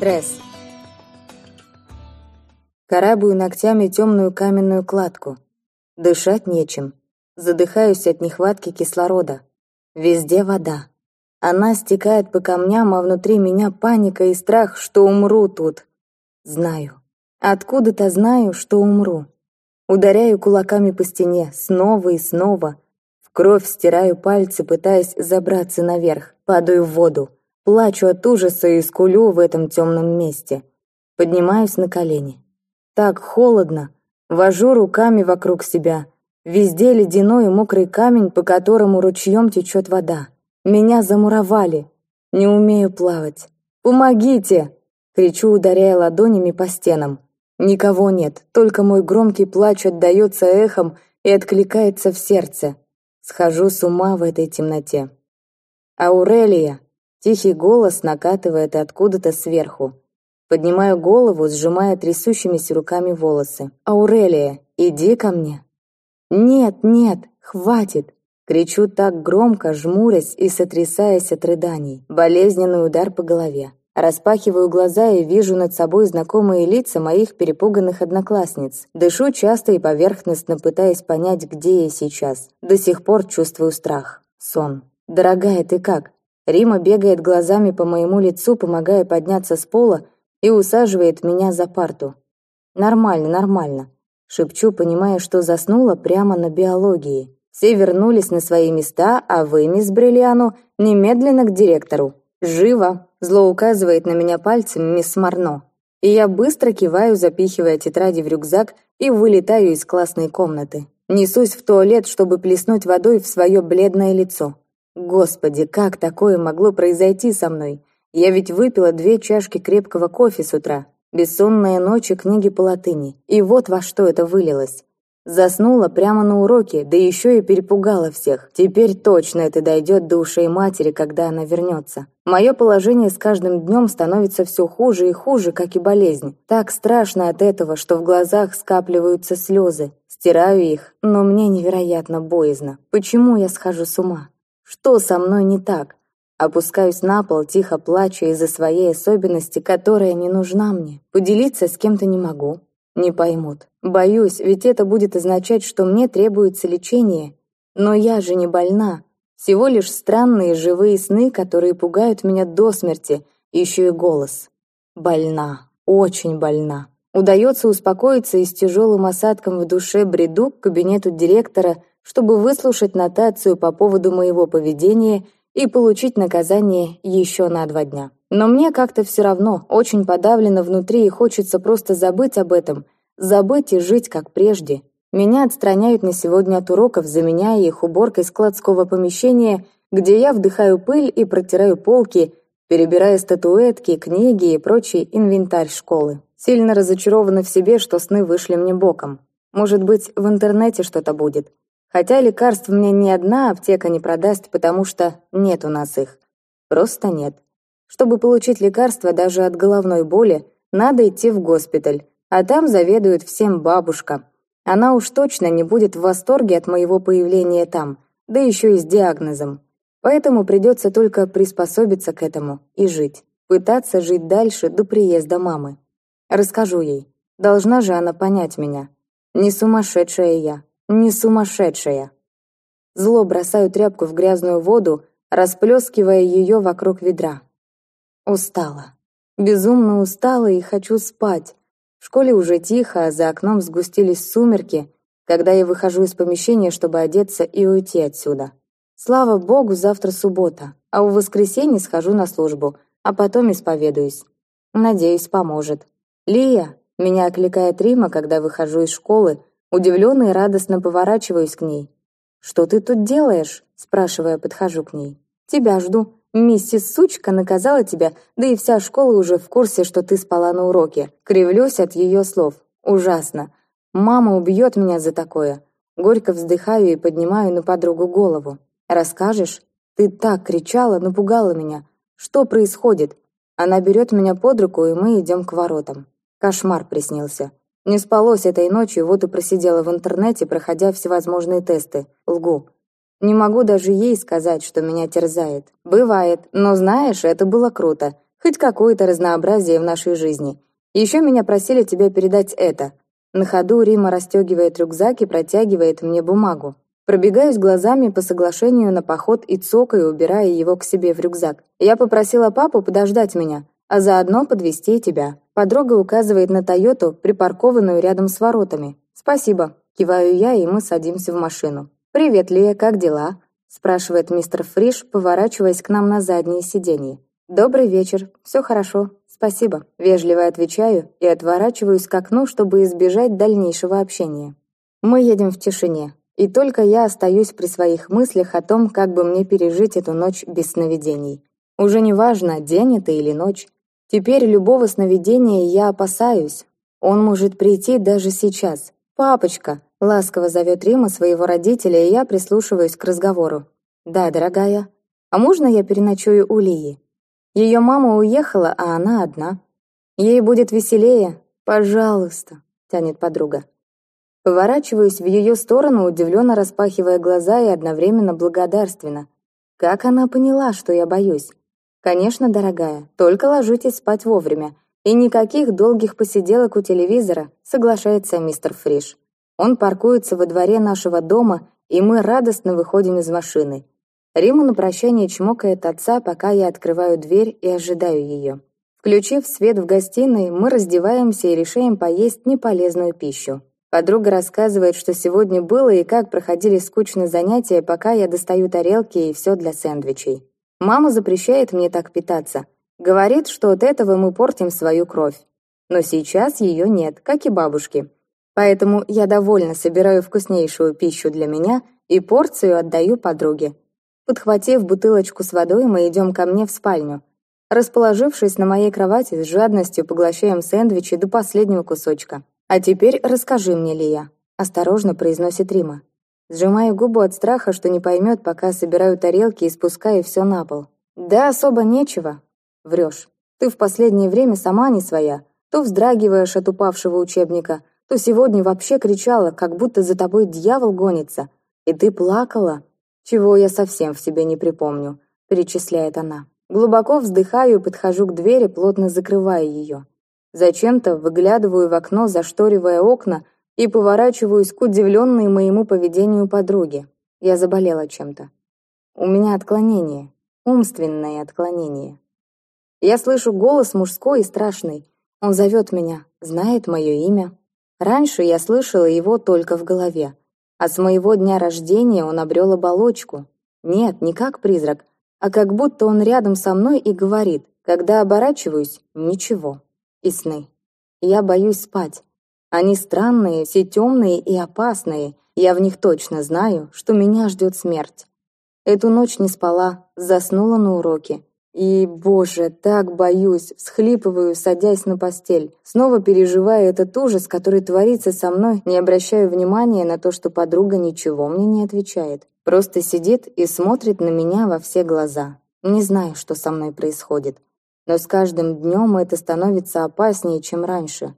Тресс. Карабую ногтями темную каменную кладку. Дышать нечем. Задыхаюсь от нехватки кислорода. Везде вода. Она стекает по камням, а внутри меня паника и страх, что умру тут. Знаю. Откуда-то знаю, что умру. Ударяю кулаками по стене, снова и снова. В кровь стираю пальцы, пытаясь забраться наверх. Падаю в воду. Плачу от ужаса и скулю в этом темном месте. Поднимаюсь на колени. Так холодно. Вожу руками вокруг себя. Везде ледяной и мокрый камень, по которому ручьем течет вода. Меня замуровали. Не умею плавать. «Помогите!» Кричу, ударяя ладонями по стенам. Никого нет, только мой громкий плач отдается эхом и откликается в сердце. Схожу с ума в этой темноте. «Аурелия!» Тихий голос накатывает откуда-то сверху. Поднимаю голову, сжимая трясущимися руками волосы. «Аурелия, иди ко мне!» «Нет, нет, хватит!» Кричу так громко, жмурясь и сотрясаясь от рыданий. Болезненный удар по голове. Распахиваю глаза и вижу над собой знакомые лица моих перепуганных одноклассниц. Дышу часто и поверхностно, пытаясь понять, где я сейчас. До сих пор чувствую страх. Сон. «Дорогая, ты как?» Рима бегает глазами по моему лицу, помогая подняться с пола, и усаживает меня за парту. «Нормально, нормально», — шепчу, понимая, что заснула прямо на биологии. Все вернулись на свои места, а вы, мисс Бриллиану, немедленно к директору. Живо!» — зло указывает на меня пальцем мисс Марно. И я быстро киваю, запихивая тетради в рюкзак и вылетаю из классной комнаты. Несусь в туалет, чтобы плеснуть водой в свое бледное лицо. Господи, как такое могло произойти со мной? Я ведь выпила две чашки крепкого кофе с утра. Бессонные ночи, книги по латыни. И вот во что это вылилось. Заснула прямо на уроке, да еще и перепугала всех. Теперь точно это дойдет до ушей матери, когда она вернется. Мое положение с каждым днем становится все хуже и хуже, как и болезнь. Так страшно от этого, что в глазах скапливаются слезы. Стираю их, но мне невероятно боязно. Почему я схожу с ума? Что со мной не так? Опускаюсь на пол, тихо плачу из-за своей особенности, которая не нужна мне. Поделиться с кем-то не могу. Не поймут. Боюсь, ведь это будет означать, что мне требуется лечение. Но я же не больна. Всего лишь странные живые сны, которые пугают меня до смерти. Еще и голос. Больна. Очень больна. Удается успокоиться и с тяжелым осадком в душе бреду к кабинету директора, чтобы выслушать нотацию по поводу моего поведения и получить наказание еще на два дня. Но мне как-то все равно, очень подавлено внутри и хочется просто забыть об этом, забыть и жить как прежде. Меня отстраняют на сегодня от уроков, заменяя их уборкой складского помещения, где я вдыхаю пыль и протираю полки, перебирая статуэтки, книги и прочий инвентарь школы. Сильно разочарована в себе, что сны вышли мне боком. Может быть, в интернете что-то будет. Хотя лекарств мне ни одна аптека не продаст, потому что нет у нас их. Просто нет. Чтобы получить лекарства даже от головной боли, надо идти в госпиталь, а там заведует всем бабушка. Она уж точно не будет в восторге от моего появления там, да еще и с диагнозом. Поэтому придется только приспособиться к этому и жить. Пытаться жить дальше до приезда мамы. Расскажу ей. Должна же она понять меня. Не сумасшедшая я. Не сумасшедшая. Зло бросаю тряпку в грязную воду, расплескивая ее вокруг ведра. Устала. Безумно устала и хочу спать. В школе уже тихо, а за окном сгустились сумерки, когда я выхожу из помещения, чтобы одеться и уйти отсюда. Слава богу, завтра суббота, а в воскресенье схожу на службу, а потом исповедуюсь. Надеюсь, поможет. «Лия!» — меня окликает Рима, когда выхожу из школы, Удивленно и радостно поворачиваюсь к ней. «Что ты тут делаешь?» – спрашивая, подхожу к ней. «Тебя жду. Миссис Сучка наказала тебя, да и вся школа уже в курсе, что ты спала на уроке». Кривлюсь от ее слов. Ужасно. Мама убьет меня за такое. Горько вздыхаю и поднимаю на подругу голову. «Расскажешь? Ты так кричала, напугала меня. Что происходит?» Она берет меня под руку, и мы идем к воротам. Кошмар приснился. Не спалось этой ночью, вот и просидела в интернете, проходя всевозможные тесты. Лгу. Не могу даже ей сказать, что меня терзает. Бывает, но знаешь, это было круто. Хоть какое-то разнообразие в нашей жизни. Еще меня просили тебе передать это». На ходу Рима расстегивает рюкзак и протягивает мне бумагу. Пробегаюсь глазами по соглашению на поход и цокаю, убирая его к себе в рюкзак. Я попросила папу подождать меня, а заодно подвести тебя. Подруга указывает на Тойоту, припаркованную рядом с воротами. «Спасибо», — киваю я, и мы садимся в машину. «Привет, Лия, как дела?» — спрашивает мистер Фриш, поворачиваясь к нам на заднее сиденье. «Добрый вечер. Все хорошо. Спасибо». Вежливо отвечаю и отворачиваюсь к окну, чтобы избежать дальнейшего общения. Мы едем в тишине. И только я остаюсь при своих мыслях о том, как бы мне пережить эту ночь без сновидений. Уже не важно, день это или ночь. Теперь любого сновидения я опасаюсь. Он может прийти даже сейчас. «Папочка!» — ласково зовет Рима своего родителя, и я прислушиваюсь к разговору. «Да, дорогая. А можно я переночую у Лии? Ее мама уехала, а она одна. Ей будет веселее. Пожалуйста!» — тянет подруга. Поворачиваюсь в ее сторону, удивленно распахивая глаза и одновременно благодарственно. Как она поняла, что я боюсь? Конечно, дорогая, только ложитесь спать вовремя. И никаких долгих посиделок у телевизора, соглашается мистер Фриш. Он паркуется во дворе нашего дома, и мы радостно выходим из машины. Рима на прощание чмокает отца, пока я открываю дверь и ожидаю ее. Включив свет в гостиной, мы раздеваемся и решаем поесть неполезную пищу. Подруга рассказывает, что сегодня было и как проходили скучные занятия, пока я достаю тарелки и все для сэндвичей. Мама запрещает мне так питаться. Говорит, что от этого мы портим свою кровь. Но сейчас ее нет, как и бабушки. Поэтому я довольно собираю вкуснейшую пищу для меня и порцию отдаю подруге. Подхватив бутылочку с водой, мы идем ко мне в спальню. Расположившись на моей кровати, с жадностью поглощаем сэндвичи до последнего кусочка. «А теперь расскажи мне, Лия», — осторожно произносит Рима. Сжимаю губу от страха, что не поймет, пока собираю тарелки и спускаю все на пол. «Да особо нечего». Врешь. Ты в последнее время сама не своя. То вздрагиваешь от упавшего учебника, то сегодня вообще кричала, как будто за тобой дьявол гонится. И ты плакала. Чего я совсем в себе не припомню, перечисляет она. Глубоко вздыхаю и подхожу к двери, плотно закрывая ее. Зачем-то выглядываю в окно, зашторивая окна, и поворачиваюсь к удивленной моему поведению подруге. Я заболела чем-то. У меня отклонение, умственное отклонение. Я слышу голос мужской и страшный. Он зовет меня, знает мое имя. Раньше я слышала его только в голове. А с моего дня рождения он обрел оболочку. Нет, не как призрак, а как будто он рядом со мной и говорит, когда оборачиваюсь, ничего и сны. Я боюсь спать. Они странные, все темные и опасные. Я в них точно знаю, что меня ждет смерть. Эту ночь не спала, заснула на уроке. И, боже, так боюсь, всхлипываю, садясь на постель. Снова переживая этот ужас, который творится со мной, не обращаю внимания на то, что подруга ничего мне не отвечает. Просто сидит и смотрит на меня во все глаза. Не знаю, что со мной происходит но с каждым днем это становится опаснее, чем раньше.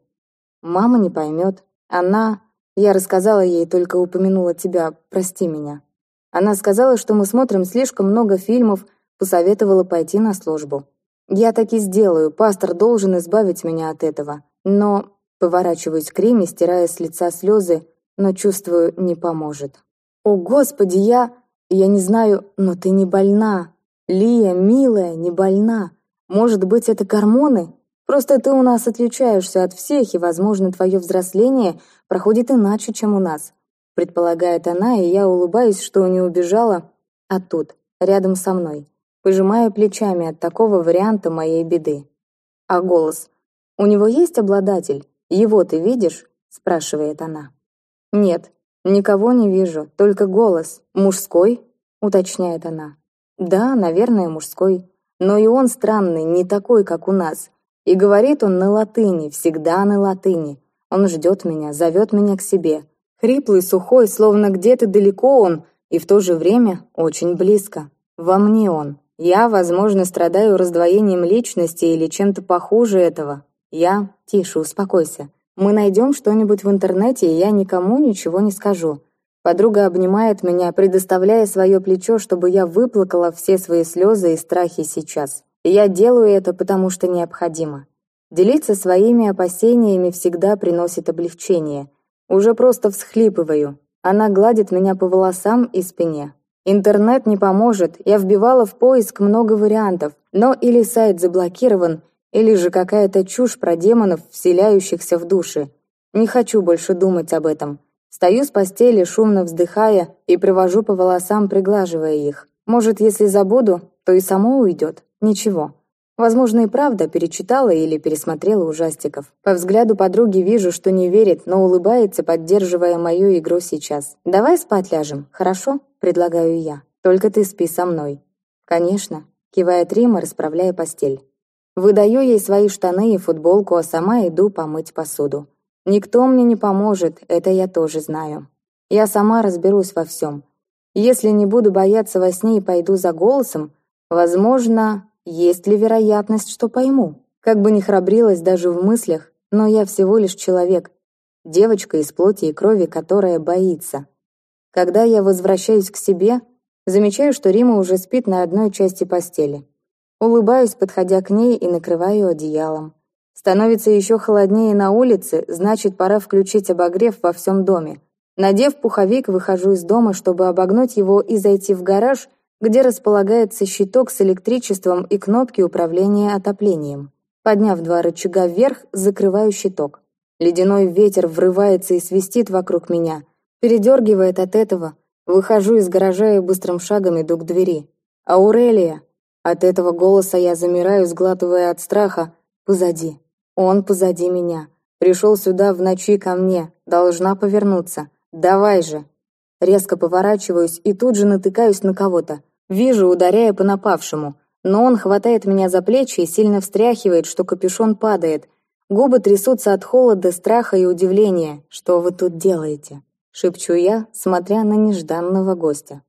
Мама не поймет. Она... Я рассказала ей, только упомянула тебя, прости меня. Она сказала, что мы смотрим слишком много фильмов, посоветовала пойти на службу. Я так и сделаю, пастор должен избавить меня от этого. Но... Поворачиваюсь к Риме, стирая с лица слезы, но чувствую, не поможет. «О, Господи, я... Я не знаю, но ты не больна. Лия, милая, не больна. Может быть, это гормоны? Просто ты у нас отличаешься от всех, и, возможно, твое взросление проходит иначе, чем у нас. Предполагает она, и я улыбаюсь, что не убежала, а тут, рядом со мной. Пожимаю плечами от такого варианта моей беды. А голос? «У него есть обладатель? Его ты видишь?» спрашивает она. «Нет, никого не вижу, только голос. Мужской?» уточняет она. «Да, наверное, мужской. Но и он странный, не такой, как у нас. И говорит он на латыни, всегда на латыни. Он ждет меня, зовет меня к себе. Хриплый, сухой, словно где-то далеко он, и в то же время очень близко. Во мне он. Я, возможно, страдаю раздвоением личности или чем-то похуже этого. Я... Тише, успокойся. Мы найдем что-нибудь в интернете, и я никому ничего не скажу. Подруга обнимает меня, предоставляя свое плечо, чтобы я выплакала все свои слезы и страхи сейчас. Я делаю это, потому что необходимо. Делиться своими опасениями всегда приносит облегчение. Уже просто всхлипываю. Она гладит меня по волосам и спине. Интернет не поможет, я вбивала в поиск много вариантов, но или сайт заблокирован, или же какая-то чушь про демонов, вселяющихся в души. Не хочу больше думать об этом. Стою с постели, шумно вздыхая, и привожу по волосам, приглаживая их. Может, если забуду, то и само уйдет. Ничего. Возможно, и правда перечитала или пересмотрела ужастиков. По взгляду подруги вижу, что не верит, но улыбается, поддерживая мою игру сейчас. «Давай спать ляжем, хорошо?» – предлагаю я. «Только ты спи со мной». «Конечно», – кивает Рима, расправляя постель. Выдаю ей свои штаны и футболку, а сама иду помыть посуду. Никто мне не поможет, это я тоже знаю. Я сама разберусь во всем. Если не буду бояться во сне и пойду за голосом, возможно, есть ли вероятность, что пойму? Как бы ни храбрилась даже в мыслях, но я всего лишь человек. Девочка из плоти и крови, которая боится. Когда я возвращаюсь к себе, замечаю, что Рима уже спит на одной части постели. Улыбаюсь, подходя к ней и накрываю одеялом. Становится еще холоднее на улице, значит, пора включить обогрев во всем доме. Надев пуховик, выхожу из дома, чтобы обогнуть его и зайти в гараж – где располагается щиток с электричеством и кнопки управления отоплением. Подняв два рычага вверх, закрываю щиток. Ледяной ветер врывается и свистит вокруг меня. Передергивает от этого. Выхожу из гаража и быстрым шагом иду к двери. «Аурелия!» От этого голоса я замираю, сглатывая от страха. Позади. Он позади меня. Пришел сюда в ночи ко мне. Должна повернуться. Давай же. Резко поворачиваюсь и тут же натыкаюсь на кого-то. Вижу, ударяя по напавшему, но он хватает меня за плечи и сильно встряхивает, что капюшон падает. Губы трясутся от холода, страха и удивления. «Что вы тут делаете?» — шепчу я, смотря на нежданного гостя.